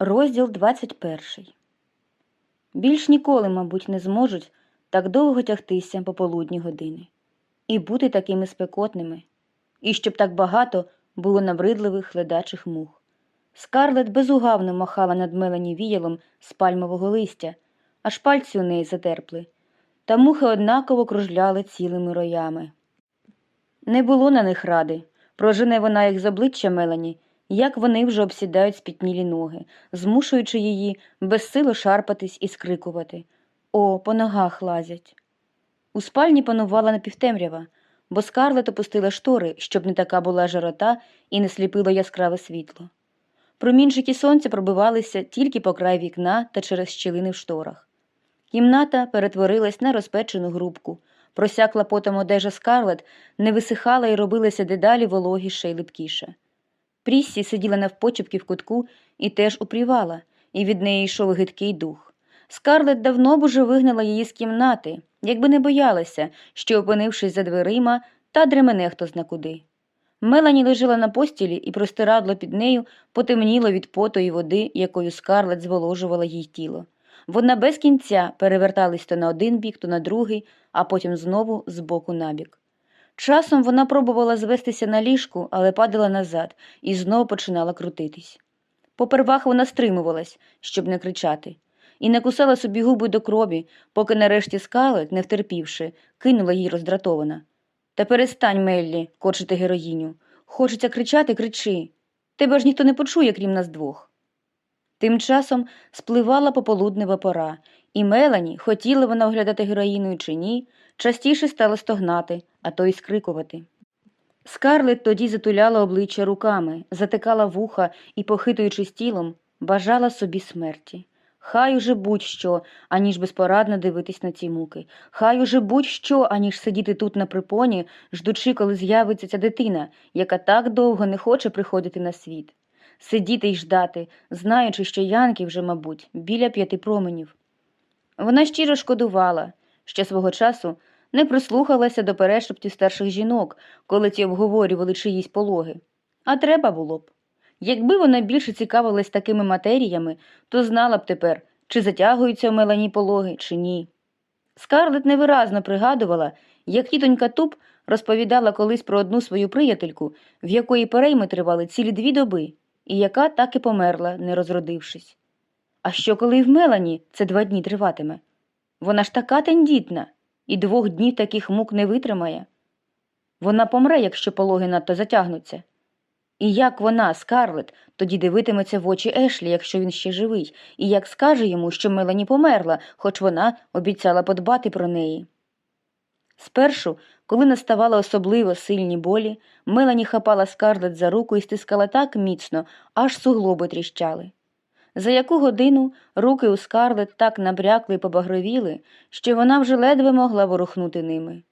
Розділ 21. Більш ніколи, мабуть, не зможуть так довго тягтися пополудні години і бути такими спекотними, і щоб так багато було набридливих ледачих мух. Скарлет безугавно махала над Мелані віялом з пальмового листя, аж пальці у неї затерпли, та мухи однаково кружляли цілими роями. Не було на них ради. Прожене вона їх з обличчя Мелані, як вони вже обсідають спітнілі ноги, змушуючи її безсило шарпатись і скрикувати. О, по ногах лазять. У спальні панувала напівтемрява, бо скарлет опустила штори, щоб не така була жарота і не сліпило яскраве світло. Промінчики сонця пробивалися тільки по край вікна та через щілини в шторах. Кімната перетворилась на розпечену грубку. Просякла потом одежа скарлет, не висихала і робилася дедалі вологіше й липкіше. Пріссі сиділа навпочепки в кутку і теж упрівала, і від неї йшов гидкий дух. Скарлет давно б уже вигнала її з кімнати, якби не боялася, що, опинившись за дверима, та дремене хто зна куди. Мелані лежала на постілі, і простирадло під нею потемніло від поту і води, якою скарлет зволожувала їй тіло. Вона без кінця переверталась то на один бік, то на другий, а потім знову з боку на бік. Часом вона пробувала звестися на ліжку, але падала назад і знову починала крутитись. Попервах вона стримувалась, щоб не кричати, і не кусала собі губи до крові, поки нарешті скалет, не втерпівши, кинула їй роздратована. Та перестань, Меллі, корчити героїню. Хочеться кричати, кричи. Тебе ж ніхто не почує, крім нас двох. Тим часом спливала пополуднева пора, і Мелані, хотіла вона оглядати героїною чи ні, частіше стала стогнати, а то й скрикувати. Скарлет тоді затуляла обличчя руками, затикала вуха і, похитуючись тілом, бажала собі смерті. Хай уже будь-що, аніж безпорадно дивитись на ці муки. Хай уже будь-що, аніж сидіти тут на припоні, ждучи, коли з'явиться ця дитина, яка так довго не хоче приходити на світ. Сидіти й ждати, знаючи, що Янки вже, мабуть, біля п'яти променів. Вона щиро шкодувала, що свого часу не прислухалася до перешептів старших жінок, коли ті обговорювали чиїсь пологи. А треба було б. Якби вона більше цікавилась такими матеріями, то знала б тепер, чи затягуються в Мелані пологи, чи ні. Скарлет невиразно пригадувала, як тітонька Туп розповідала колись про одну свою приятельку, в якої перейми тривали цілі дві доби, і яка так і померла, не розродившись. А що, коли й в Мелані це два дні триватиме? Вона ж така тендітна, і двох днів таких мук не витримає. Вона помре, якщо пологи надто затягнуться. І як вона, Скарлет, тоді дивитиметься в очі Ешлі, якщо він ще живий, і як скаже йому, що Мелані померла, хоч вона обіцяла подбати про неї. Спершу, коли наставали особливо сильні болі, Мелані хапала Скарлет за руку і стискала так міцно, аж суглоби тріщали. За яку годину руки у Скарлет так набрякли і побагровіли, що вона вже ледве могла ворухнути ними.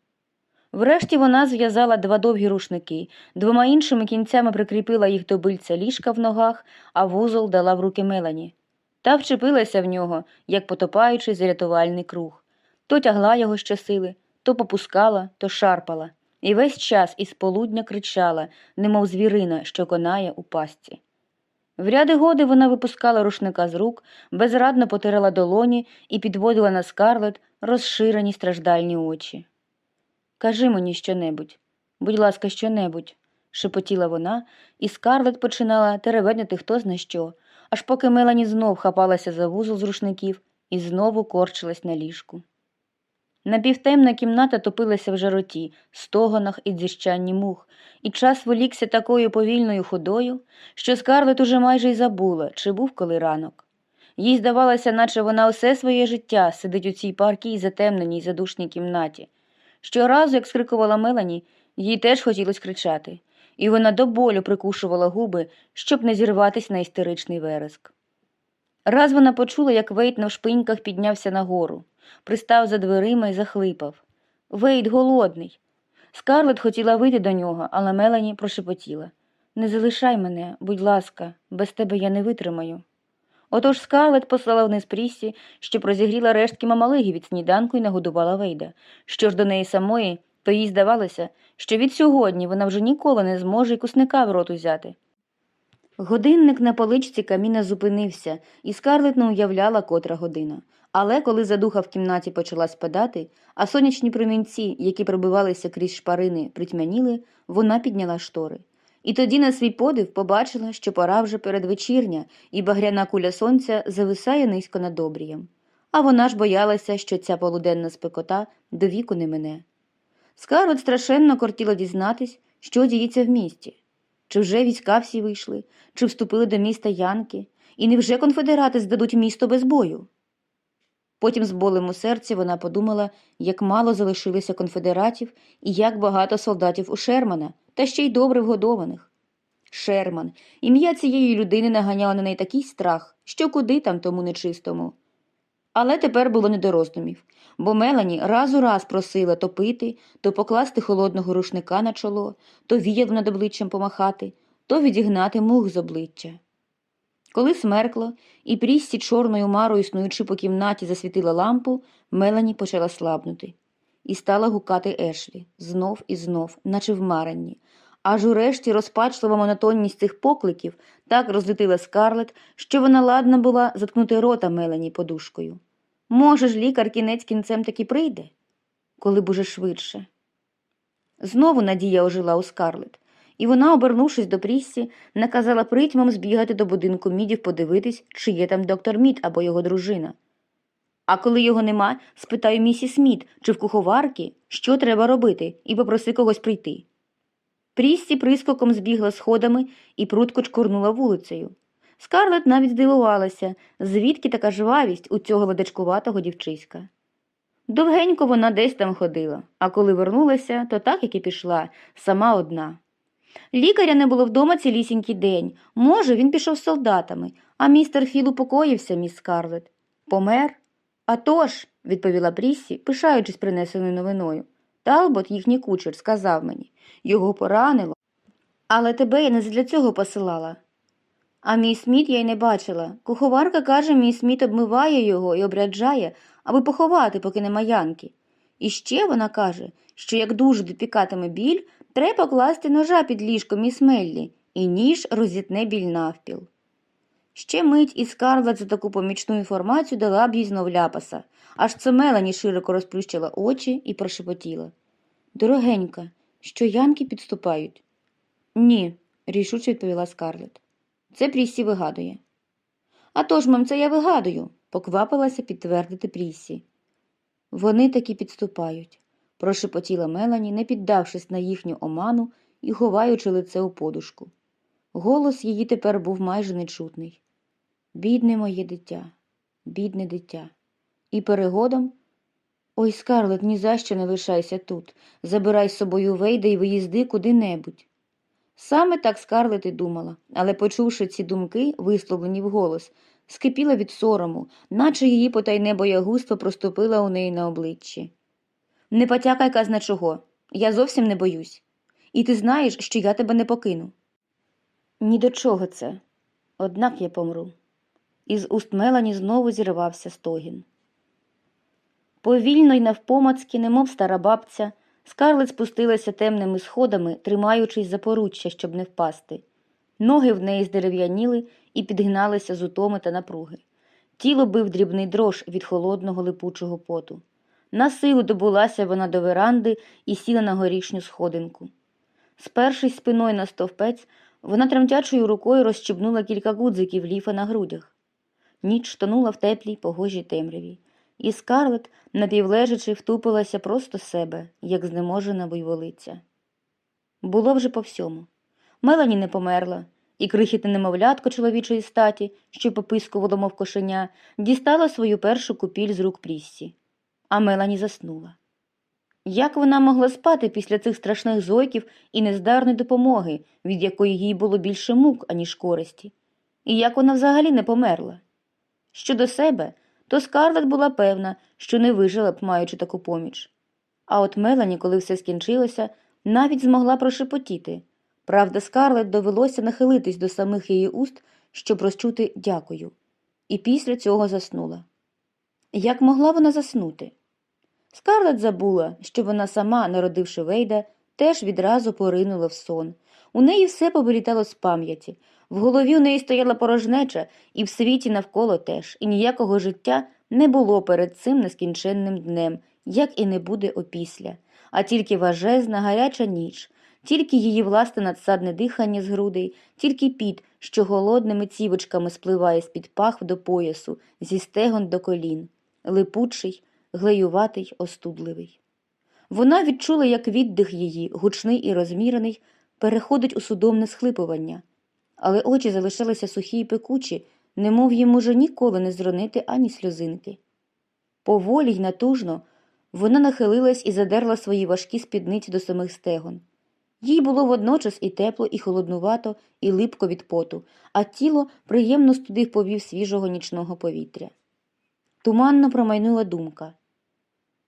Врешті вона зв'язала два довгі рушники, двома іншими кінцями прикріпила їх до бильця ліжка в ногах, а вузол дала в руки Мелані. Та вчепилася в нього, як потопаючий зарятувальний круг. То тягла його щосили, то попускала, то шарпала, і весь час із полудня кричала, немов звірина, що конає у пастці. В ряди годи вона випускала рушника з рук, безрадно потирала долоні і підводила на скарлет розширені страждальні очі. Кажи мені щонебудь, будь ласка, щонебудь, шепотіла вона, і скарлет починала тереведняти хто зна що, аж поки Мелані знов хапалася за вузол з рушників і знову корчилась на ліжку. Напівтемна кімната топилася в жароті, стогонах і дзіщанні мух, і час волікся такою повільною ходою, що скарлет уже майже й забула, чи був коли ранок. Їй здавалося, наче вона усе своє життя сидить у цій паркій затемненій задушній кімнаті. Щоразу, як скрикувала Мелані, їй теж хотілося кричати, і вона до болю прикушувала губи, щоб не зірватися на істеричний вереск. Раз вона почула, як Вейт на шпиньках піднявся нагору, пристав за дверима і захлипав. Вейт голодний. Скарлет хотіла вийти до нього, але Мелані прошепотіла Не залишай мене, будь ласка, без тебе я не витримаю. Отож Скарлет послала вниз Пріссі, щоб розігріла рештки мамалиги від сніданку і нагодувала Вейда. Що ж до неї самої, то їй здавалося, що від сьогодні вона вже ніколи не зможе й кусника в рот узяти. Годинник на поличці каміна зупинився, і Скарлет не уявляла котра година. Але коли задуха в кімнаті почала спадати, а сонячні промінці, які пробивалися крізь шпарини, притьмяніли, вона підняла штори. І тоді на свій подив побачила, що пора вже передвечірня, і багряна куля сонця зависає низько над обрієм. А вона ж боялася, що ця полуденна спекота до віку не мине. Скарлет страшенно кортіла дізнатись, що діється в місті. Чи вже війська всі вийшли, чи вступили до міста Янки, і невже конфедерати здадуть місто без бою? Потім з болем у серці вона подумала, як мало залишилося конфедератів і як багато солдатів у Шермана, та ще й добре вгодованих. Шерман, ім'я цієї людини наганяло на неї такий страх, що куди там тому нечистому. Але тепер було не до роздумів, бо Мелані раз у раз просила то пити, то покласти холодного рушника на чоло, то віяло над обличчям помахати, то відігнати мух з обличчя. Коли смеркло, і пріссі чорною марою, існуючи по кімнаті, засвітила лампу, Мелані почала слабнути. І стала гукати Ешлі знов і знов, наче в маранні. Аж урешті розпачлива монотонність цих покликів так розлютила скарлет, що вона ладна була заткнути рота Мелані подушкою. Може ж, лікар кінець кінцем таки прийде? Коли б уже швидше. Знову надія ожила у скарлет, і вона, обернувшись до Пріссі, наказала притьмам збігати до будинку мідів подивитись, чи є там доктор Мід або його дружина. А коли його нема, спитаю місіс Мід, чи в куховарки, що треба робити, і попроси когось прийти. Пріссі прискоком збігла сходами і прутко чкурнула вулицею. Скарлет навіть здивувалася, звідки така жвавість у цього ладачкуватого дівчиська. Довгенько вона десь там ходила, а коли вернулася, то так як і пішла, сама одна. Лікаря не було вдома цілісінький день. Може, він пішов з солдатами, а містер Філ упокоївся, міс Скарлет. Помер? «А тож», – відповіла Пріссі, пишаючись принесеною новиною. Талбот, їхній кучер, сказав мені його поранило. Але тебе я не для цього посилала. А мій Сміт я й не бачила. Куховарка каже, мій Сміт обмиває його і обряджає, аби поховати, поки нема янки. І ще вона каже, що як дуже допікатиме біль, треба класти ножа під ліжко міс Меллі, і ніж розітне біль навпіл. Ще мить і Скарлет за таку помічну інформацію дала б їй знов ляпаса, аж це Мелані широко розплющила очі і прошепотіла. Дорогенька, що янки підступають? Ні, рішуче відповіла Скарлет. Це Пріссі вигадує. «А тож, мам, це я вигадую, поквапилася підтвердити Пріссі. Вони таки підступають, прошепотіла Мелані, не піддавшись на їхню оману і ховаючи лице у подушку. Голос її тепер був майже нечутний. Бідне моє дитя, бідне дитя. І перегодом. Ой, Скарлет, ні за що не лишайся тут. Забирай з собою Вейда і виїзди куди-небудь. Саме так Скарлет і думала, але, почувши ці думки, висловлені вголос, скипіла від сорому, наче її потайне боягузтво проступило у неї на обличчі. Не потякай казна чого, я зовсім не боюсь. І ти знаєш, що я тебе не покину. Ні до чого це, однак я помру. Із уст Мелані знову зірвався стогін. Повільно й навпомацьки, немов стара бабця, скарлет спустилася темними сходами, тримаючись за поруччя, щоб не впасти. Ноги в неї здерев'яніли і підгиналися з утоми та напруги. Тіло бив дрібний дрож від холодного липучого поту. На силу добулася вона до веранди і сіла на горішню сходинку. Спершись спиною на стовпець, вона тремтячою рукою розщебнула кілька гудзиків ліфа на грудях. Ніч тонула в теплій погожій темряві, і скарлет, напівлежачи, втупилася просто себе, як знеможена буйволиця. Було вже по всьому. Мелані не померла, і крихітне немовлятко чоловічої статі, що попискувало, мов кошеня, дістала свою першу купіль з рук Пріссі. А Мелані заснула. Як вона могла спати після цих страшних зойків і нездарної допомоги, від якої їй було більше мук, аніж користі? І як вона взагалі не померла? Щодо себе, то Скарлет була певна, що не вижила б, маючи таку поміч. А от Мелані, коли все скінчилося, навіть змогла прошепотіти. Правда, Скарлет довелося нахилитись до самих її уст, щоб розчути дякую, і після цього заснула. Як могла вона заснути? Скарлет забула, що вона сама, народивши Вейда, теж відразу поринула в сон. У неї все повилітало з пам'яті. В голові у неї стояла порожнеча, і в світі навколо теж, і ніякого життя не було перед цим нескінченним днем, як і не буде опісля, а тільки важезна, гаряча ніч, тільки її власне надсадне дихання з грудей, тільки піт, що голодними цівочками спливає з-під пахв до поясу, зі стегон до колін, липучий, глеюватий, остудливий. Вона відчула, як віддих її, гучний і розмірений, переходить у судомне схлипування, але очі залишалися сухі й пекучі, немов їм уже ніколи не зронити ані сльозинки. Поволі й натужно вона нахилилась і задерла свої важкі спідниці до самих стегон. Їй було водночас і тепло, і холоднувато, і липко від поту, а тіло приємно студив повів свіжого нічного повітря. Туманно промайнула думка.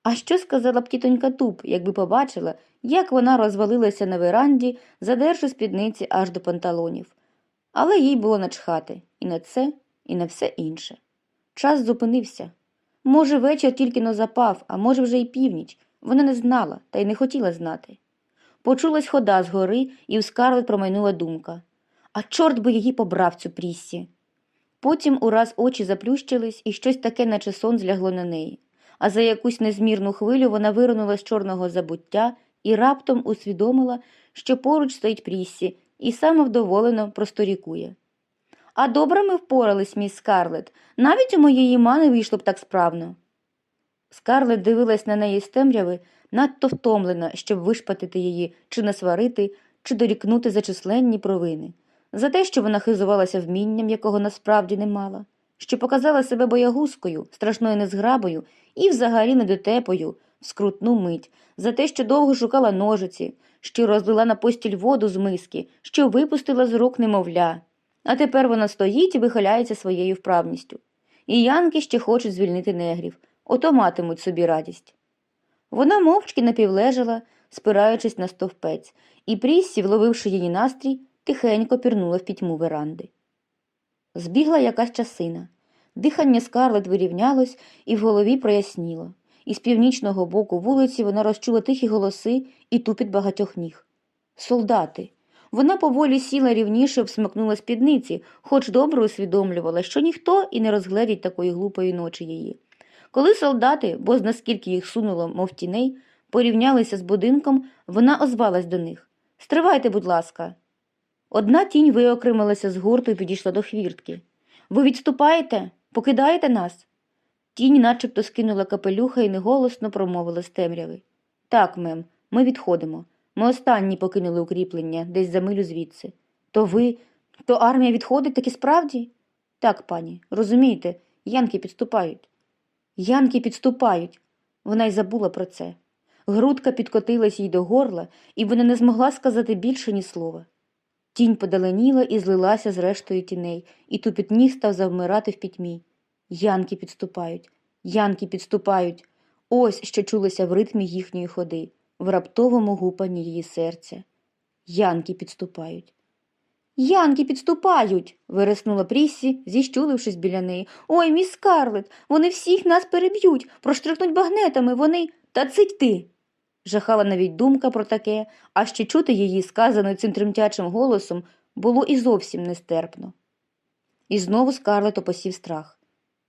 А що сказала б тітонька Туп, якби побачила, як вона розвалилася на веранді, задерши спідниці аж до панталонів. Але їй було начхати і на це, і на все інше. Час зупинився. Може, вечір тільки но запав, а може, вже й північ. Вона не знала та й не хотіла знати. Почулась хода згори, і в скарлет промайнула думка. А чорт би її побрав цю пріссі. Потім ураз очі заплющились, і щось таке, наче сон, злягло на неї. А за якусь незмірну хвилю вона виринула з чорного забуття і раптом усвідомила, що поруч стоїть пріссі, і самовдоволено просторікує. А добре ми впорались, міс Скарлет. Навіть у моєї мани вийшло б так справно. Скарлет дивилась на неї з темряви, надто втомлена, щоб вишпатити її, чи насварити, чи дорікнути за численні провини, за те, що вона хизувалася вмінням, якого насправді не мала, що показала себе боягузкою, страшною незграбою і взагалі недотепою в скрутну мить, за те, що довго шукала ножиці, що розлила на постіль воду з миски, що випустила з рук немовля. А тепер вона стоїть і вихиляється своєю вправністю. І янки ще хочуть звільнити негрів, ото матимуть собі радість. Вона мовчки напівлежала, спираючись на стовпець, і Пріссі, вловивши її настрій, тихенько пірнула в пітьму веранди. Збігла якась часина. Дихання скарлет вирівнялось і в голові проясніло. Із північного боку вулиці вона розчула тихі голоси і тупіт багатьох ніг. Солдати. Вона поволі сіла рівніше, всмикнула спідниці, хоч добре усвідомлювала, що ніхто і не розгледить такої глупої ночі її. Коли солдати, бо наскільки їх сунуло, мов тіней, порівнялися з будинком, вона озвалась до них Стривайте, будь ласка. Одна тінь виокремилася з гурту і підійшла до хвіртки. Ви відступаєте? Покидаєте нас? Тінь начебто скинула капелюха і неголосно промовила з темряви. Так, мем, ми відходимо. Ми останні покинули укріплення десь за милю звідси. То ви, то армія відходить таки справді? Так, пані, розумієте, янки підступають. Янки підступають. Вона й забула про це. Грудка підкотилась їй до горла, і вона не змогла сказати більше ні слова. Тінь подаленіла і злилася з рештою тіней, і тупіт ніг став завмирати в пітьмі. Янки підступають, янки підступають. Ось що чулося в ритмі їхньої ходи, в раптовому гупанні її серця. Янки підступають. Янки підступають. вириснула Пріссі, зіщулившись біля неї. Ой, міс Скарлет, вони всіх нас переб'ють, проштрихнуть багнетами, вони. Та цить ти. Жахала навіть думка про таке, а ще чути її, сказаною цим тремтячим голосом, було і зовсім нестерпно. І знову Скарлет опосів страх.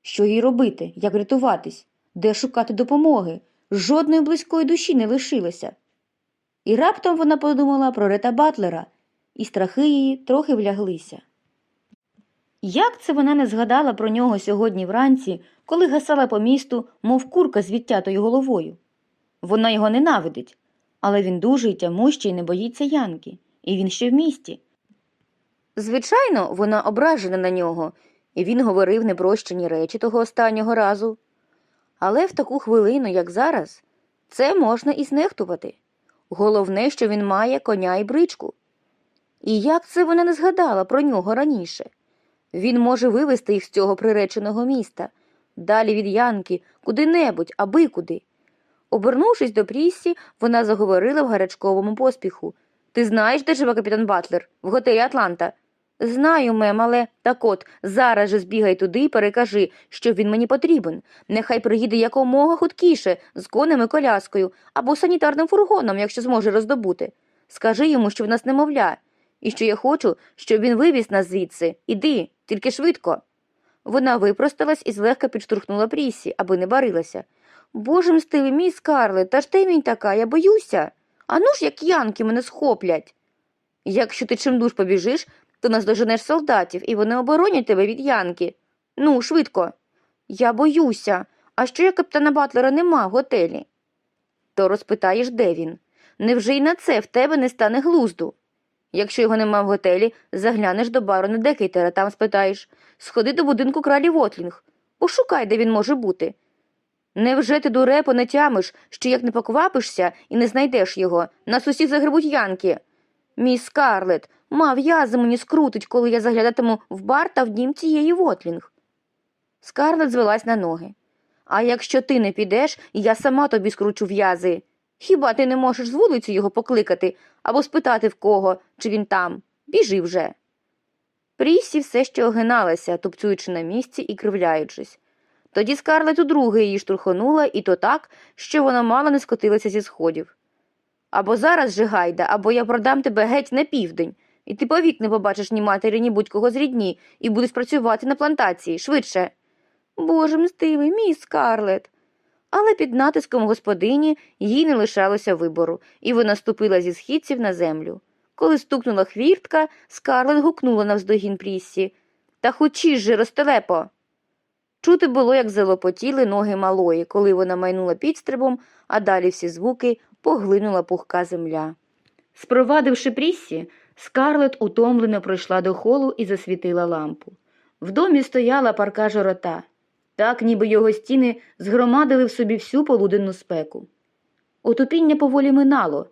Що їй робити, як рятуватись, де шукати допомоги? Жодної близької душі не лишилося. І раптом вона подумала про Рета Батлера, і страхи її трохи вляглися. Як це вона не згадала про нього сьогодні вранці, коли гасала по місту, мов курка з відтятою головою? Вона його ненавидить, але він дуже й тямущий не боїться Янки, і він ще в місті. Звичайно, вона ображена на нього, і він говорив непрощені речі того останнього разу. Але в таку хвилину, як зараз, це можна і знехтувати. Головне, що він має коня і бричку. І як це вона не згадала про нього раніше? Він може вивезти їх з цього приреченого міста, далі від Янки, куди-небудь, аби куди. Обернувшись до Пріссі, вона заговорила в гарячковому поспіху. Ти знаєш, де живе капітан Батлер? В готелі Атланта. Знаю, мем, але так от зараз же збігай туди і перекажи, що він мені потрібен. Нехай приїде якомога хуткіше, з конем і коляскою, або санітарним фургоном, якщо зможе роздобути. Скажи йому, що в нас немовля. і що я хочу, щоб він вивіз нас звідси. Іди, тільки швидко. Вона випросталась і злегка підштурхнула Прісі, аби не барилася. Боже мстивий, мій Скарлет, та ж темінь така, я боюся. А ну ж, як янки мене схоплять. Якщо ти чимдуж побіжиш, то наздоженеш солдатів, і вони оборонять тебе від янки. Ну, швидко. Я боюся. А що як капітана Батлера нема в готелі? То розпитаєш, де він. Невже й на це в тебе не стане глузду? Якщо його нема в готелі, заглянеш до барона Декейтера, там спитаєш сходи до будинку кралі Вотлінг. Пошукай, де він може бути. Невже ти, дурепо, не тямиш, що як не поквапишся і не знайдеш його, нас усі загребуть янки? Мій Скарлет, мав язи мені скрутить, коли я заглядатиму в бар та в дім цієї Вотлінг. Скарлет звелась на ноги. А якщо ти не підеш, я сама тобі скручу в'язи. Хіба ти не можеш з вулиці його покликати або спитати в кого, чи він там? Біжи вже. Прісі все ще огиналася, тупцюючи на місці і кривляючись. Тоді скарлет удруге її штурхонула, і то так, що вона мало не скотилася зі сходів. Або зараз же гайда, або я продам тебе геть на південь, і ти повік не побачиш ні матері, ні будь-кого з рідні, і будеш працювати на плантації швидше. Боже мстивий, мій скарлет. Але під натиском господині їй не лишалося вибору, і вона ступила зі східців на землю. Коли стукнула хвіртка, скарлет гукнула навздогін Пріссі. Та хочіш же, розтелепо. Чути було, як залопотіли ноги малої, коли вона майнула підстрибом, а далі всі звуки поглинула пухка земля. Спровадивши Пріссі, скарлет утомлено пройшла до холу і засвітила лампу. В домі стояла парка жорота, так ніби його стіни згромадили в собі всю полуденну спеку. Отупіння поволі минало,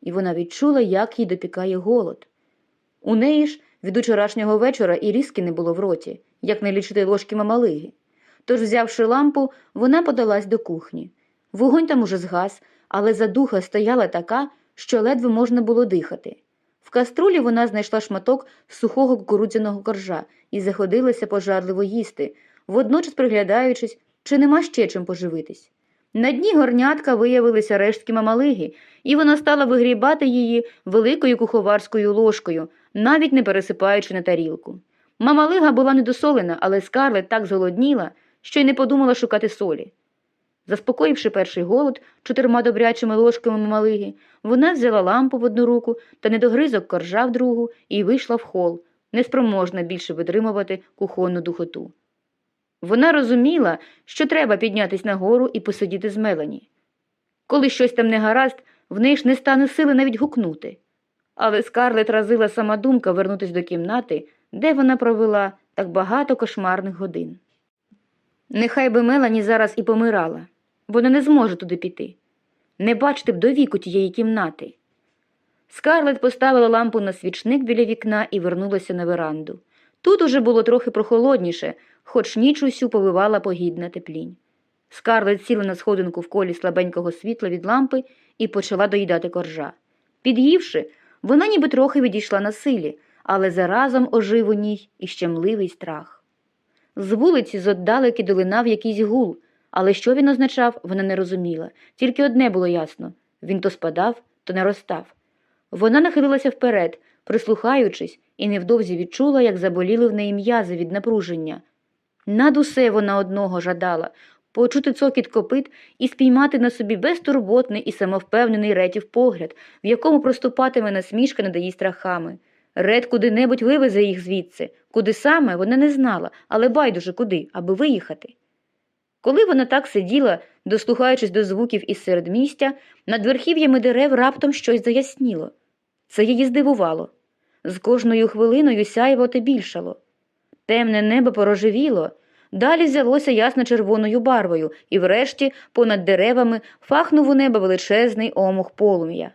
і вона відчула, як їй допікає голод. У неї ж від учорашнього вечора і різки не було в роті, як не лічити ложки мамалиги. Тож, взявши лампу, вона подалась до кухні. Вогонь там уже згас, але задуха стояла така, що ледве можна було дихати. В каструлі вона знайшла шматок сухого кукурудзяного коржа і заходилася пожадливо їсти, водночас приглядаючись, чи нема ще чим поживитись. На дні горнятка виявилися рештки мамалиги, і вона стала вигрібати її великою куховарською ложкою, навіть не пересипаючи на тарілку. Мамалига була недосолена, але скарлет так зголодніла, що й не подумала шукати солі. Заспокоївши перший голод чотирма добрячими ложками мамалиги, вона взяла лампу в одну руку та недогризок коржа в другу і вийшла в хол, неспроможна більше витримувати кухонну духоту. Вона розуміла, що треба піднятись нагору і посидіти з Мелані. Коли щось там не гаразд, в неї ж не стане сили навіть гукнути. Але скарлет разила сама думка вернутися до кімнати, де вона провела так багато кошмарних годин. Нехай би Мелані зараз і помирала, вона не зможе туди піти. Не бачити б до віку тієї кімнати. Скарлет поставила лампу на свічник біля вікна і вернулася на веранду. Тут уже було трохи прохолодніше, хоч ніч усю повивала погідна теплінь. Скарлет сіла на сходинку в колі слабенького світла від лампи і почала доїдати коржа. Під'ївши, вона ніби трохи відійшла на силі, але заразом ожив у ній і щемливий страх. З вулиці зоддалеки долинав якийсь гул, але що він означав, вона не розуміла. Тільки одне було ясно він то спадав, то наростав. Вона нахилилася вперед, прислухаючись, і невдовзі відчула, як заболіли в неї м'язи від напруження. Над усе вона одного жадала почути цокіт копит і спіймати на собі безтурботний і самовпевнений ретів погляд, в якому проступатиме насмішка над її страхами. Ред куди-небудь вивезе їх звідси, куди саме вона не знала, але байдуже куди, аби виїхати. Коли вона так сиділа, дослухаючись до звуків із середмістя, над верхів'ями дерев раптом щось заясніло. Це її здивувало. З кожною хвилиною сяйво те більшало. Темне небо порожевіло, далі взялося ясно червоною барвою, і врешті, понад деревами, фахнув у небо величезний омух полум'я.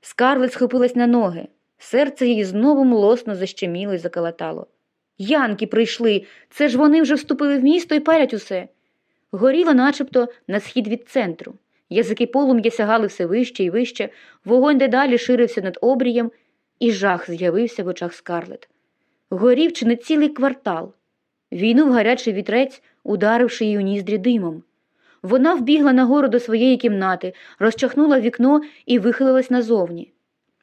Скарлет схопилась на ноги. Серце її знову млосно защеміло і заколотало. Янки прийшли, це ж вони вже вступили в місто і палять усе. Горіло начебто на схід від центру. Язики полум'я сягали все вище і вище, вогонь дедалі ширився над обрієм, і жах з'явився в очах скарлет. Горів чи не цілий квартал. Війнув гарячий вітрець, ударивши її у ніздрі димом. Вона вбігла нагору до своєї кімнати, розчахнула вікно і вихилилась назовні.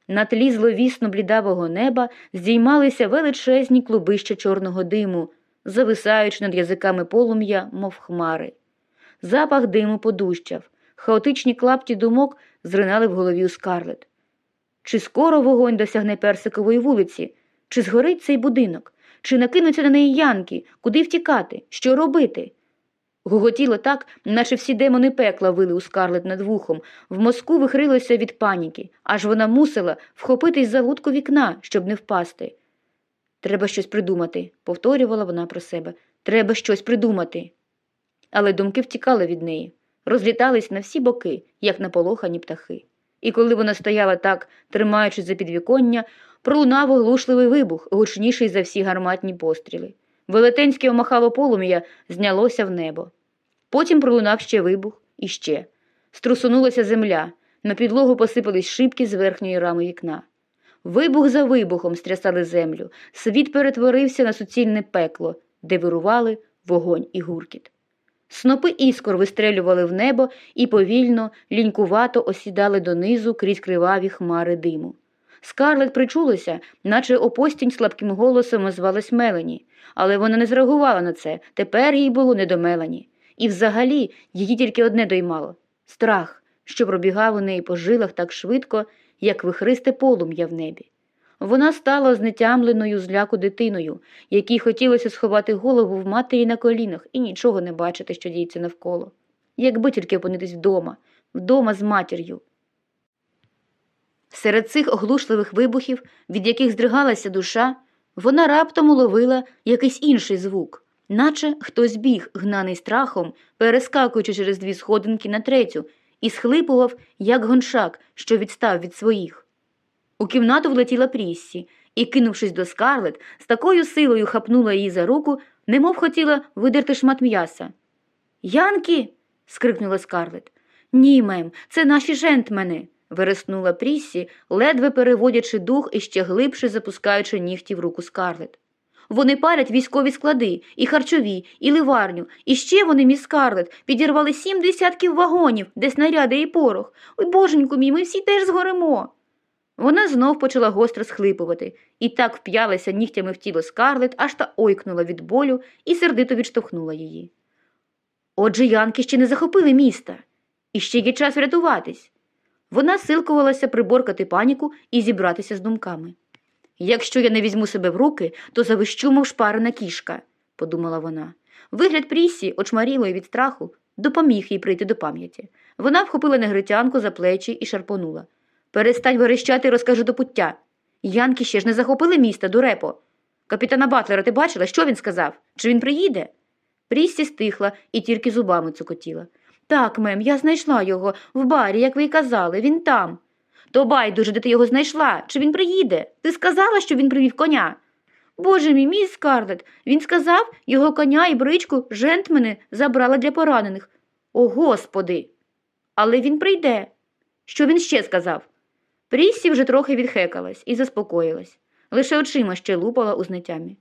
На тлі зловісно блідавого неба здіймалися величезні клубища чорного диму, зависаючи над язиками полум'я, мов хмари. Запах диму подущав, хаотичні клапті думок зринали в голові у скарлет. Чи скоро вогонь досягне персикової вулиці, чи згорить цей будинок, чи накинуться на неї янки, куди втікати, що робити? Гуготіло так, наче всі демони пекла вили у скарлет над вухом, в мозку вихрилося від паніки, аж вона мусила вхопитись за лутку вікна, щоб не впасти. Треба щось придумати, повторювала вона про себе. Треба щось придумати. Але думки втікали від неї, розлітались на всі боки, як наполохані птахи. І коли вона стояла так, тримаючись за підвіконня, пролунав оглушливий вибух, гучніший за всі гарматні постріли. Велетенське омахало полум'я знялося в небо. Потім пролунав ще вибух і ще. Струсунулася земля, на підлогу посипались шибки з верхньої рами вікна. Вибух за вибухом стрясали землю, світ перетворився на суцільне пекло, де вирували вогонь і гуркіт. Снопи іскор вистрелювали в небо і повільно, лінькувато осідали донизу крізь криваві хмари диму. Скарлет причулося, наче опостінь слабким голосом озвалась Мелані, але вона не зреагувала на це, тепер їй було не до Мелані. І взагалі її тільки одне доймало страх, що пробігав у неї по жилах так швидко, як вихристе полум'я в небі. Вона стала знетямленою зляку дитиною, якій хотілося сховати голову в матері на колінах і нічого не бачити, що діється навколо. Якби тільки опинитись вдома, вдома з матір'ю. Серед цих оглушливих вибухів, від яких здригалася душа, вона раптом уловила якийсь інший звук, наче хтось біг, гнаний страхом, перескакуючи через дві сходинки на третю, і схлипував, як гоншак, що відстав від своїх. У кімнату влетіла Пріссі і, кинувшись до скарлет, з такою силою хапнула її за руку, немов хотіла видерти шмат м'яса. Янки. скрикнула скарлет. Ні, мем, це наші жентмени. вереснула Пріссі, ледве переводячи дух і ще глибше запускаючи нігті в руку скарлет. Вони палять військові склади, і харчові, і ливарню, і ще вони, міс Скарлет, підірвали сім десятків вагонів, де снаряди і порох. Ой, боженьку мій, ми всі теж згоремо. Вона знов почала гостро схлипувати і так вп'ялася нігтями в тіло скарлет, аж та ойкнула від болю і сердито відштовхнула її. Отже, янки ще не захопили міста, і ще є час врятуватись. Вона силкувалася приборкати паніку і зібратися з думками. Якщо я не візьму себе в руки, то завищу, мов шпарена кішка, подумала вона. Вигляд Прісі, очмарілої від страху, допоміг їй прийти до пам'яті. Вона вхопила негритянку за плечі і шарпонула. Перестань верещати і розкажи до пуття. Янки ще ж не захопили міста, дурепо. Капітана Батлера ти бачила, що він сказав? Чи він приїде? Пріссі стихла і тільки зубами цокотіла. Так, мем, я знайшла його в барі, як ви й казали, він там. То байдуже, де ти його знайшла, чи він приїде? Ти сказала, що він привів коня. Боже мій, мій Скарлет, він сказав, його коня і бричку жентмени забрала для поранених. О, господи. Але він прийде. Що він ще сказав? Пріссі вже трохи відхекалась і заспокоїлась, лише очима ще лупала у знетямі.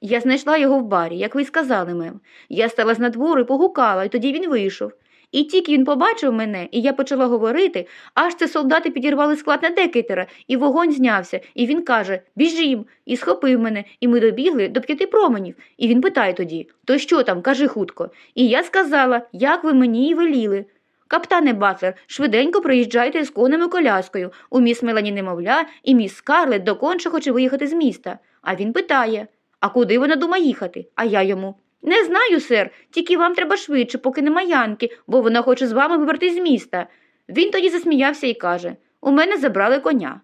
Я знайшла його в барі, як ви й сказали, мем. Я стала з надвору і погукала, і тоді він вийшов. І тільки він побачив мене, і я почала говорити, аж це солдати підірвали склад на декетера, і вогонь знявся, і він каже Біжім, і схопив мене, і ми добігли до п'яти променів. І він питає тоді То що там, кажи хутко. І я сказала, як ви мені й веліли. Каптане Батлер, швиденько приїжджайте з конем і коляскою. У міс Мелані немовля, і міс Скарлет доконче хоче виїхати з міста. А він питає А куди вона думає їхати? А я йому. Не знаю, сер, тільки вам треба швидше, поки нема янки, бо вона хоче з вами вибрати з міста. Він тоді засміявся і каже У мене забрали коня.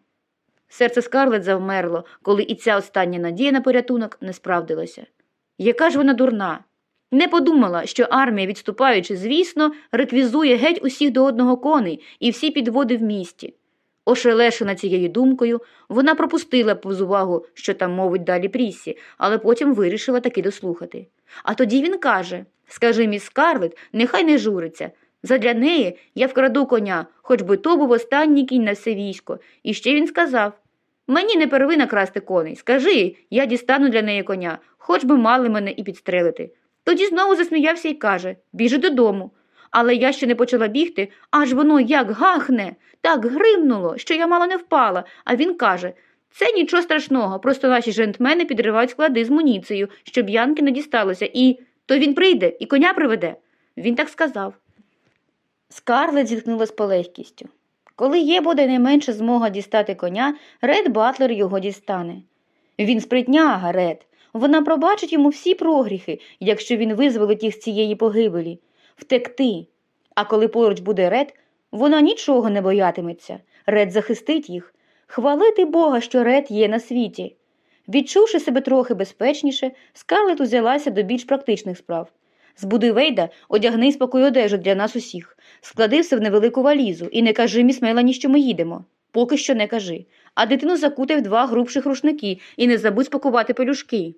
Серце Скарлет завмерло, коли і ця остання надія на порятунок не справдилася. Яка ж вона дурна? Не подумала, що армія, відступаючи, звісно, реквізує геть усіх до одного коней і всі підводи в місті. Ошелешена цією думкою, вона пропустила повз увагу, що там мовить далі Пріссі, але потім вирішила таки дослухати. А тоді він каже Скажи міс Скарлет, нехай не журиться. Задля неї я вкраду коня, хоч би то був останній кінь на все військо. І ще він сказав Мені не первина красти коней. Скажи, я дістану для неї коня, хоч би мали мене і підстрелити. Тоді знову засміявся і каже Біжи додому. Але я ще не почала бігти, аж воно як гахне, так гримнуло, що я мало не впала, а він каже це нічого страшного, просто наші жентмени підривають склади з муніцією, щоб Янки не дісталося, і то він прийде і коня приведе. Він так сказав. Скарлет зіткнула з полегкістю. Коли є буде найменша змога дістати коня, Ред Батлер його дістане. Він спритняга, Ред. Вона пробачить йому всі прогріхи, якщо він визволить їх з цієї погибелі. Втекти. А коли поруч буде Ред, вона нічого не боятиметься. Ред захистить їх. Хвалити Бога, що Ред є на світі. Відчувши себе трохи безпечніше, Скарлет узялася до більш практичних справ. Збуди Вейда, одягни спокою одежу для нас усіх. Склади все в невелику валізу і не кажи міс Мелані, що ми їдемо. Поки що не кажи. А дитину закутай в два грубших рушники і не забудь спакувати пелюшки.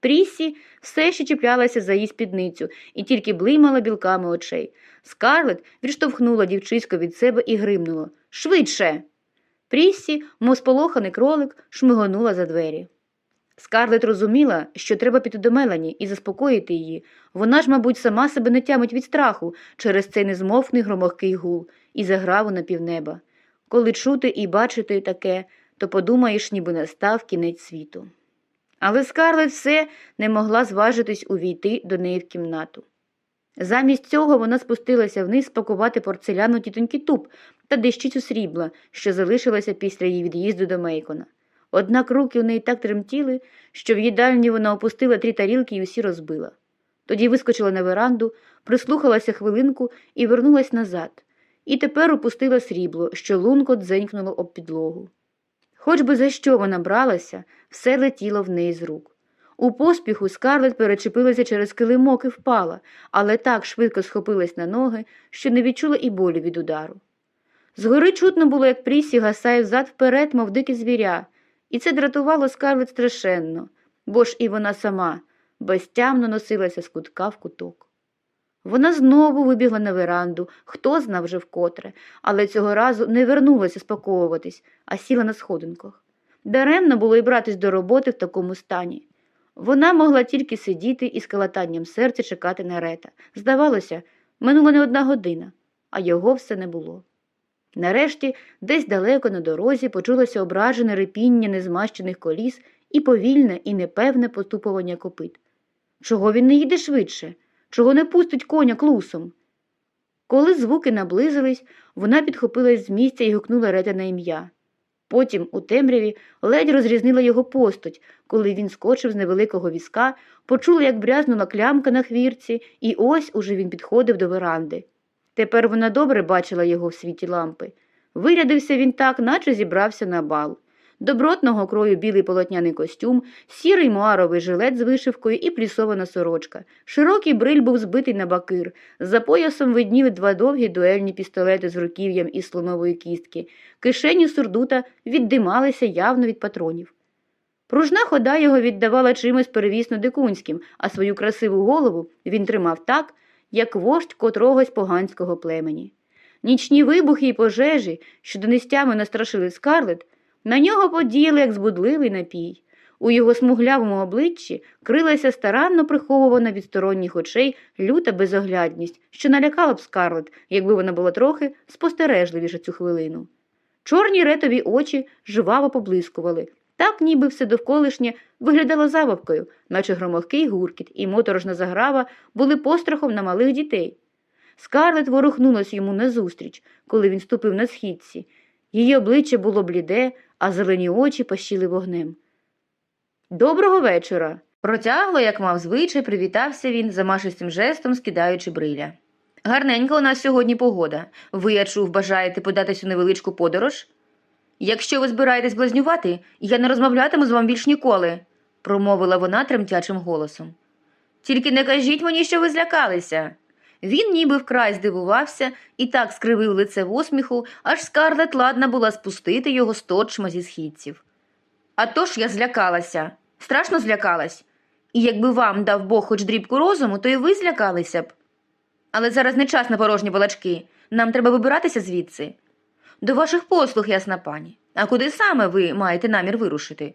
Пріссі все ще чіплялася за її спідницю і тільки блимала білками очей. Скарлет відштовхнула дівчисько від себе і гримнула Швидше. Пріссі, мов сполоханий кролик, шмигонула за двері. Скарлет розуміла, що треба піти до Мелані і заспокоїти її. Вона ж, мабуть, сама себе не тямить від страху через цей незмовний громохкий гул і заграву на півнеба. Коли чути і бачити таке, то подумаєш, ніби настав кінець світу. Але Скарлет все не могла зважитись увійти до неї в кімнату. Замість цього вона спустилася вниз спакувати порцеляну тітоньки Туб та дещицю срібла, що залишилася після її від'їзду до Мейкона. Однак руки у неї так тремтіли, що в їдальні вона опустила три тарілки і усі розбила. Тоді вискочила на веранду, прислухалася хвилинку і вернулась назад. І тепер опустила срібло, що лунко дзенькнуло об підлогу. Хоч би за що вона бралася, все летіло в неї з рук. У поспіху скарлет перечепилася через килимок і впала, але так швидко схопилась на ноги, що не відчула і болю від удару. Згори чутно було, як Прісі гасає взад вперед, мов дикі звіря, і це дратувало скарлет страшенно, бо ж і вона сама безтямно носилася з кутка в куток. Вона знову вибігла на веранду, хто знав вже вкотре, але цього разу не вернулася спаковуватись, а сіла на сходинках. Даремно було й братись до роботи в такому стані. Вона могла тільки сидіти і з калатанням серця чекати на рета. Здавалося, минула не одна година, а його все не було. Нарешті, десь далеко на дорозі почулося ображене репіння незмащених коліс і повільне і непевне поступування копит. Чого він не їде швидше? Чого не пустить коня клусом? Коли звуки наблизились, вона підхопилась з місця і гукнула Рета на ім'я. Потім, у темряві, ледь розрізнила його постать, коли він скочив з невеликого візка, почула, як брязнула клямка на хвірці, і ось уже він підходив до веранди. Тепер вона добре бачила його в світі лампи. Вирядився він так, наче зібрався на бал. Добротного крою білий полотняний костюм, сірий муаровий жилет з вишивкою і плісована сорочка. Широкий бриль був збитий на бакир. За поясом видніли два довгі дуельні пістолети з руків'ям із слонової кістки. Кишені сурдута віддималися явно від патронів. Пружна хода його віддавала чимось перевісно дикунським, а свою красиву голову він тримав так, як вождь котрогось поганського племені. Нічні вибухи і пожежі, що донестями настрашили скарлет, на нього подіяли, як збудливий напій. У його смуглявому обличчі крилася старанно приховувана від сторонніх очей люта безоглядність, що налякала б скарлет, якби вона була трохи спостережливіша цю хвилину. Чорні ретові очі жваво поблискували, так ніби все довколишнє виглядало забавкою, наче громовкий гуркіт і моторошна заграва були пострахом на малих дітей. Скарлет ворухнулась йому назустріч, коли він ступив на східці. Її обличчя було бліде, а зелені очі пащили вогнем. Доброго вечора. Протягло, як мав звичай, привітався він, замашистим жестом скидаючи бриля. Гарненька у нас сьогодні погода. Ви, я чув, бажаєте податись у невеличку подорож? Якщо ви збираєтесь блазнювати, я не розмовлятиму з вами більш ніколи, промовила вона тремтячим голосом. Тільки не кажіть мені, що ви злякалися. Він ніби вкрай здивувався і так скривив лице в усміху, аж скарлет ладна була спустити його з торчма зі східців. А то ж я злякалася, страшно злякалась. І якби вам дав Бог хоч дрібку розуму, то і ви злякалися б. Але зараз не час на порожні балачки. Нам треба вибиратися звідси. До ваших послуг, ясна пані. А куди саме ви маєте намір вирушити?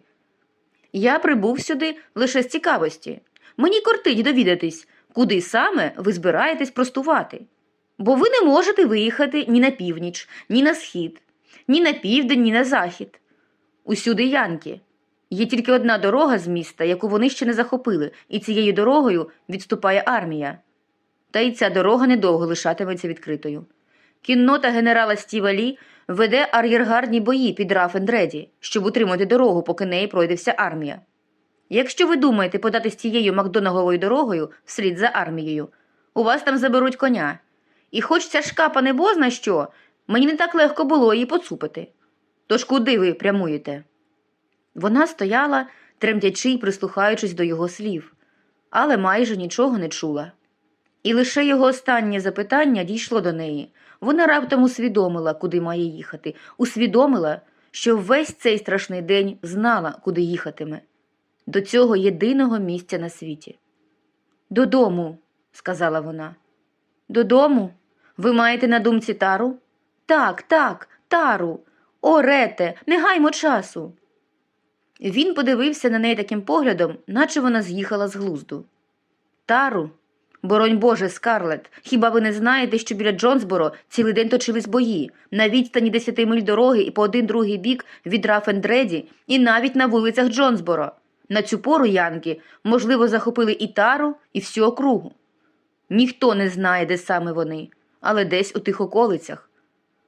Я прибув сюди лише з цікавості. Мені кортить довідатись, куди саме ви збираєтесь простувати. Бо ви не можете виїхати ні на північ, ні на схід, ні на південь, ні на захід. Усюди янки. Є тільки одна дорога з міста, яку вони ще не захопили, і цією дорогою відступає армія. Та й ця дорога недовго лишатиметься відкритою. Кіннота генерала Стіва Лі веде ар'єргардні бої під Рафендреді, щоб утримати дорогу, поки неї пройде вся армія. Якщо ви думаєте подати з цією Макдонаговою дорогою вслід за армією, у вас там заберуть коня. І хоч ця шкапа не бозна що, мені не так легко було її поцупити. Тож куди ви прямуєте? Вона стояла, тремтячи й прислухаючись до його слів, але майже нічого не чула. І лише його останнє запитання дійшло до неї. Вона раптом усвідомила, куди має їхати, усвідомила, що весь цей страшний день знала, куди їхатиме. До цього єдиного місця на світі. Додому, сказала вона. Додому? Ви маєте на думці тару? Так, так, тару. О, Рете, не гаймо часу. Він подивився на неї таким поглядом, наче вона з'їхала з глузду. Тару, боронь Боже, Скарлет, хіба ви не знаєте, що біля Джонсборо цілий день точились бої, на відстані десяти миль дороги і по один другий бік від Рафендреді, і навіть на вулицях Джонсборо. На цю пору янки, можливо, захопили і тару, і всю округу. Ніхто не знає, де саме вони, але десь у тих околицях.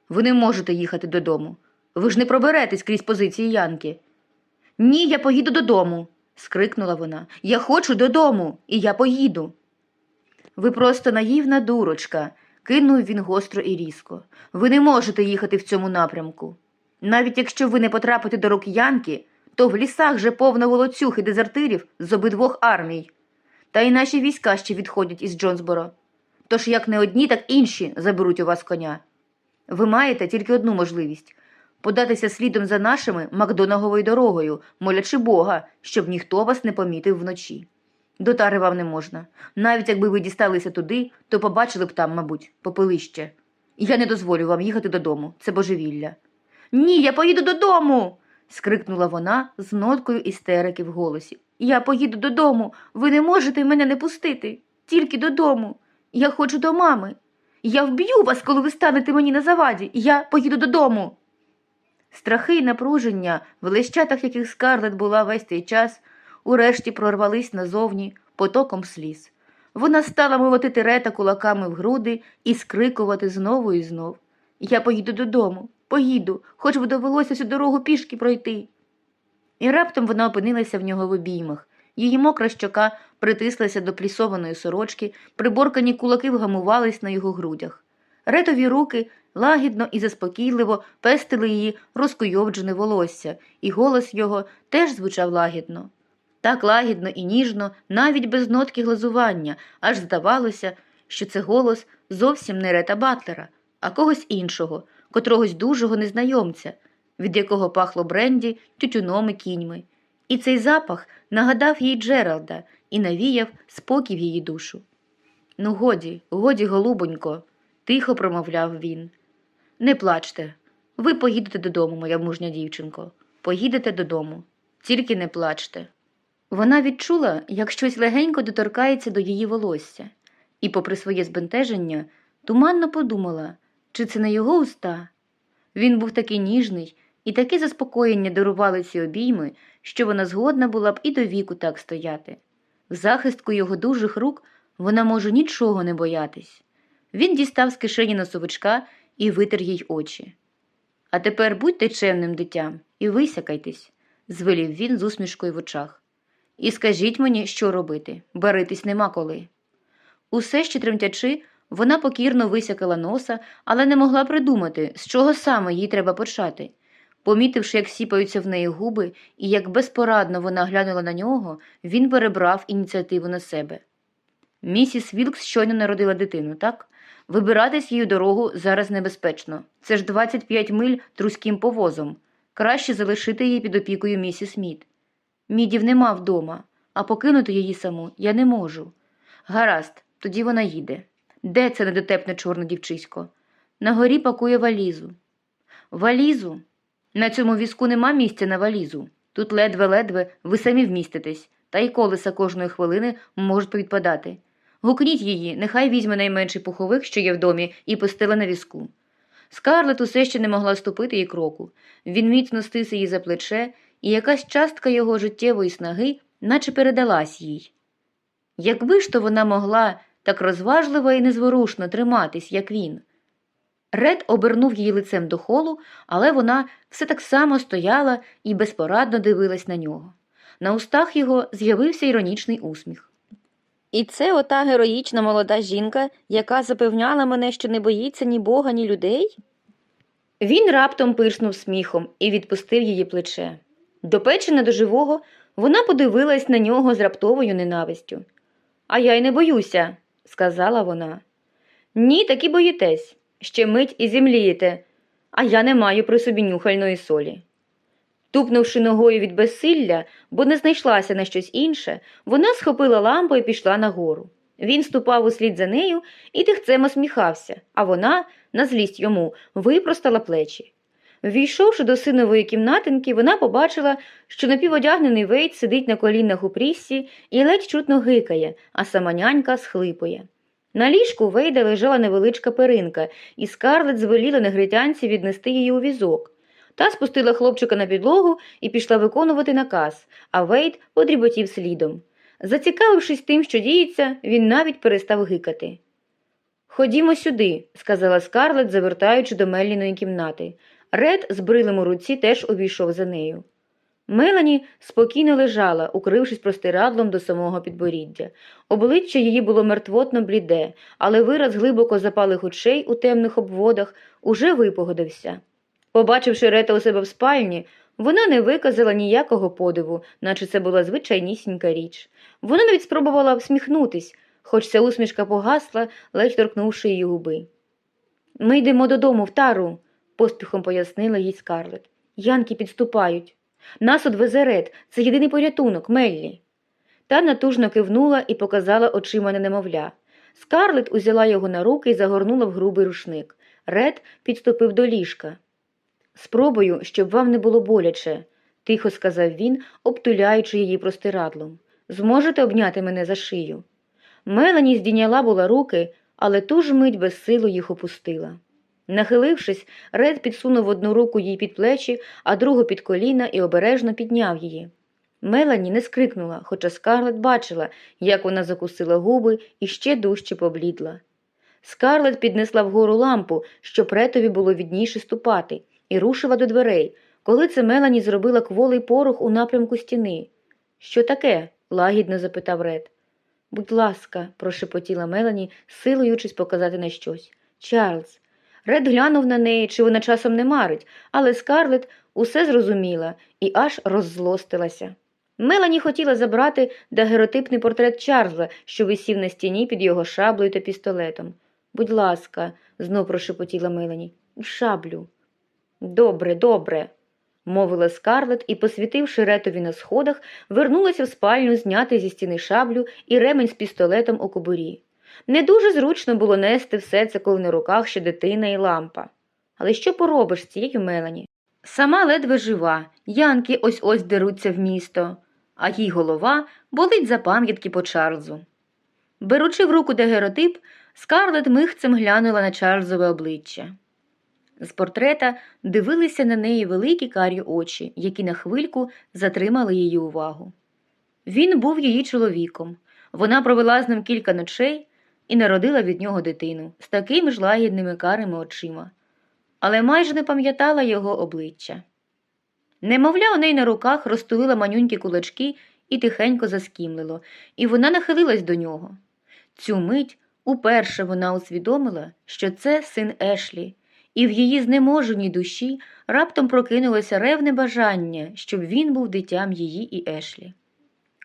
Ви не можете їхати додому. Ви ж не проберетесь крізь позиції Янки. Ні, я поїду додому, скрикнула вона. Я хочу додому, і я поїду. Ви просто наївна дурочка, кинув він гостро і різко. Ви не можете їхати в цьому напрямку. Навіть якщо ви не потрапите до рук Янки, то в лісах же повно волоцюг і дезертирів з обидвох армій. Та й наші війська ще відходять із Джонсборо. Тож як не одні, так інші заберуть у вас коня. Ви маєте тільки одну можливість податися слідом за нашими Макдонаговою дорогою, молячи Бога, щоб ніхто вас не помітив вночі. До тари вам не можна. Навіть якби ви дісталися туди, то побачили б там, мабуть, попелище. Я не дозволю вам їхати додому. Це божевілля. Ні, я поїду додому. Скрикнула вона з ноткою істерики в голосі. Я поїду додому. Ви не можете мене не пустити. Тільки додому. Я хочу до мами. Я вб'ю вас, коли ви станете мені на заваді. Я поїду додому. Страхи й напруження, в лещатах яких скарлет була весь цей час, урешті прорвались назовні потоком сліз. Вона стала молотити рета кулаками в груди і скрикувати знову і знов. Я поїду додому, поїду, хоч би довелося всю дорогу пішки пройти. І раптом вона опинилася в нього в обіймах. Її мокра щока притислася до плісованої сорочки, приборкані кулаки вгамувались на його грудях. Ретові руки лагідно і заспокійливо пестили її розкуйовджене волосся, і голос його теж звучав лагідно. Так лагідно і ніжно, навіть без нотки глазування, аж здавалося, що це голос зовсім не Рета Батлера, а когось іншого, котрогось дужого незнайомця, від якого пахло бренді, тютюном і кіньми. І цей запах нагадав їй Джералда і навіяв спокій в її душу. Ну, годі, годі, голубонько, тихо промовляв він. Не плачте. Ви поїдете додому, моя мужня дівчинко. Поїдете додому. Тільки не плачте. Вона відчула, як щось легенько доторкається до її волосся, і, попри своє збентеження, туманно подумала, чи це не його уста. Він був такий ніжний, і таке заспокоєння дарували ці обійми, що вона згодна була б і до віку так стояти. В захистку його дужих рук вона може нічого не боятись. Він дістав з кишені носовичка і витер їй очі. А тепер будьте чемним дитям і висякайтесь, звелів він з усмішкою в очах. І скажіть мені, що робити, баритись нема коли. Усе ще тремтячи, вона покірно висякала носа, але не могла придумати, з чого саме їй треба почати. Помітивши, як сіпаються в неї губи, і як безпорадно вона глянула на нього, він перебрав ініціативу на себе. Місіс Вілкс щойно народила дитину, так? Вибиратись її дорогу зараз небезпечно. Це ж 25 миль труським повозом. Краще залишити її під опікою місіс Мід. Мідів нема вдома, а покинути її саму я не можу. Гаразд, тоді вона їде. Де це недотепне чорне дівчисько? На горі пакує валізу. Валізу? На цьому візку нема місця на валізу. Тут ледве-ледве ви самі вміститесь, та й колеса кожної хвилини можуть повідпадати. Гукніть її, нехай візьме найменший пуховик, що є в домі, і постеле на візку. Скарлет усе ще не могла ступити їй кроку. Він міцно стис її за плече, і якась частка його життєвої снаги наче передалась їй. Якби ж то вона могла так розважливо і незворушно триматись, як він. Ред обернув її лицем до холу, але вона все так само стояла і безпорадно дивилась на нього. На устах його з'явився іронічний усміх. І це ота героїчна молода жінка, яка запевняла мене, що не боїться ні бога, ні людей? Він раптом пирснув сміхом і відпустив її плече. Допечена до живого, вона подивилась на нього з раптовою ненавистю. А я й не боюся, сказала вона. Ні, таки боїтесь. Ще мить і зімлієте, а я не маю при собі нюхальної солі. Тупнувши ногою від безсилля, бо не знайшлася на щось інше, вона схопила лампу і пішла нагору. Він ступав услід за нею і тихцем осміхався, а вона, на злість йому, випростала плечі. Ввійшовши до синової кімнатинки, вона побачила, що напіводягнений Вейт сидить на колінах у пріссі і ледь чутно гикає, а сама нянька схлипує. На ліжку Вейда лежала невеличка перинка, і скарлет звеліла негритянці віднести її у візок. Та спустила хлопчика на підлогу і пішла виконувати наказ, а Вейд подріботів слідом. Зацікавившись тим, що діється, він навіть перестав гикати. Ходімо сюди, сказала скарлет, завертаючи до Мелліної кімнати. Ред з брилем у руці теж увійшов за нею. Мелані спокійно лежала, укрившись простирадлом до самого підборіддя. Обличчя її було мертвотно бліде, але вираз глибоко запалих очей у темних обводах уже випогодився. Побачивши Рета у себе в спальні, вона не виказала ніякого подиву, наче це була звичайнісінька річ. Вона навіть спробувала всміхнутись, хоч ця усмішка погасла, ледь торкнувши її губи. Ми йдемо додому, в тару, поспіхом пояснила їй скарлет. Янки підступають. Нас одвезе Ред, це єдиний порятунок, Меллі. Та натужно кивнула і показала очима на немовля. Скарлет узяла його на руки і загорнула в грубий рушник. Ред підступив до ліжка. Спробую, щоб вам не було боляче, тихо сказав він, обтуляючи її простирадлом. Зможете обняти мене за шию? Мелані здійняла була руки, але ту ж мить без силу їх опустила. Нахилившись, Ред підсунув одну руку їй під плечі, а другу під коліна і обережно підняв її. Мелані не скрикнула, хоча Скарлет бачила, як вона закусила губи і ще дужче поблідла. Скарлет піднесла вгору лампу, щоб Ретові було відніше ступати, і рушила до дверей, коли це Мелані зробила кволий порох у напрямку стіни. Що таке? лагідно запитав Ред. Будь ласка, прошепотіла Мелані, силуючись показати на щось. Чарльз. Ред глянув на неї, чи вона часом не марить, але Скарлет усе зрозуміла і аж роззлостилася. Мелані хотіла забрати дагеротипний портрет Чарльза, що висів на стіні під його шаблею та пістолетом. Будь ласка, знов прошепотіла Мелані, шаблю. Добре, добре, мовила Скарлет і, посвітивши ретові на сходах, вернулася в спальню зняти зі стіни шаблю і ремень з пістолетом у кобурі. Не дуже зручно було нести все це, коли на руках ще дитина і лампа. Але що поробиш з цією Мелані? Сама ледве жива, янки ось ось деруться в місто, а їй голова болить за пам'ятки по Чарльзу. Беручи в руку дагеротип, Скарлет михцем глянула на Чарльзове обличчя. З портрета дивилися на неї великі карі очі, які на хвильку затримали її увагу. Він був її чоловіком. Вона провела з ним кілька ночей і народила від нього дитину з такими ж лагідними карими очима, але майже не пам'ятала його обличчя. Немовля у неї на руках розтулила манюнькі кулачки і тихенько заскімлило, і вона нахилилась до нього. Цю мить уперше вона усвідомила, що це син Ешлі, і в її знеможеній душі раптом прокинулося ревне бажання, щоб він був дитям її і Ешлі.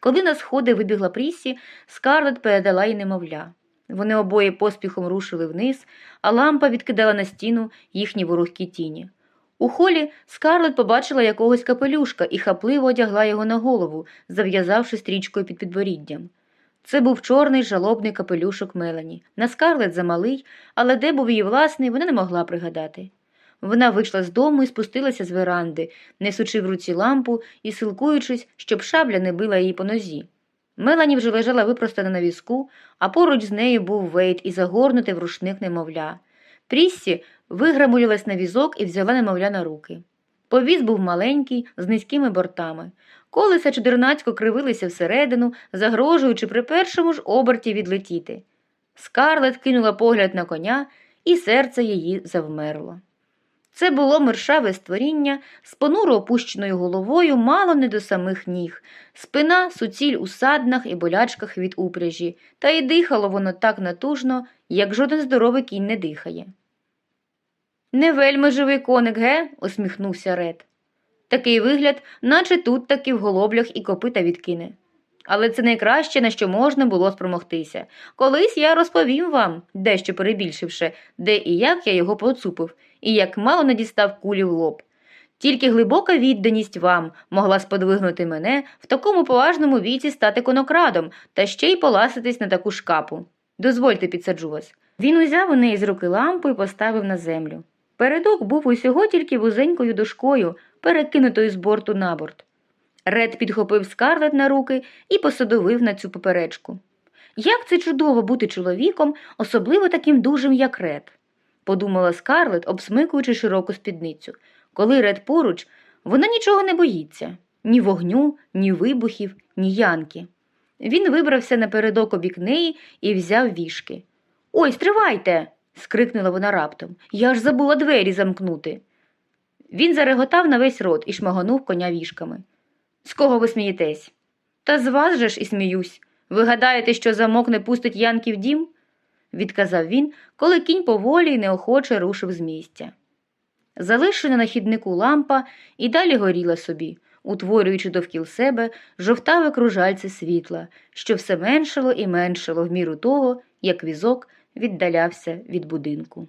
Коли на сходи вибігла Прісі, Скарлет передала їй немовля. Вони обоє поспіхом рушили вниз, а лампа відкидала на стіну їхні ворогкі тіні. У холі Скарлет побачила якогось капелюшка і хапливо одягла його на голову, зав'язавши стрічкою під підборіддям. Це був чорний жалобний капелюшок Мелані. На Скарлет замалий, але де був її власний, вона не могла пригадати. Вона вийшла з дому і спустилася з веранди, несучи в руці лампу і силкуючись, щоб шабля не била її по нозі. Мелані вже лежала випростана на візку, а поруч з нею був Вейт і загорнутий в рушник немовля. Пріссі виграмулилась на візок і взяла немовля на руки. Повіз був маленький, з низькими бортами. Колеса чудернацько кривилися всередину, загрожуючи при першому ж оберті відлетіти. Скарлет кинула погляд на коня, і серце її завмерло. Це було мершаве створіння з понуро опущеною головою мало не до самих ніг, спина суціль у саднах і болячках від упряжі, та й дихало воно так натужно, як жоден здоровий кінь не дихає. Не вельми живий коник, ге? усміхнувся Ред. Такий вигляд, наче тут таки в голоблях і копита відкине. Але це найкраще, на що можна було спромогтися. Колись я розповім вам, дещо перебільшивши, де і як я його поцупив, і як мало не дістав кулі в лоб. Тільки глибока відданість вам могла сподвигнути мене в такому поважному віці стати конокрадом та ще й поласитись на таку шкапу. Дозвольте, підсаджу вас. Він узяв у неї з руки лампу і поставив на землю. Передок був усього тільки вузенькою дошкою, перекинутою з борту на борт. Ред підхопив скарлет на руки і посадовив на цю поперечку. Як це чудово бути чоловіком, особливо таким дужим, як Ред, подумала скарлет, обсмикуючи широку спідницю. Коли Ред поруч, вона нічого не боїться ні вогню, ні вибухів, ні янки. Він вибрався напередок обік неї і взяв вішки. Ой, стривайте. скрикнула вона раптом. Я ж забула двері замкнути. Він зареготав на весь рот і шмагонув коня вішками. З кого ви смієтесь? Та з вас же ж і сміюсь. Ви гадаєте, що замок не пустить Янки в дім? Відказав він, коли кінь поволі й неохоче рушив з місця. Залишена на хіднику лампа і далі горіла собі, утворюючи довкіл себе жовтаве кружальце світла, що все меншало і меншало в міру того, як візок віддалявся від будинку.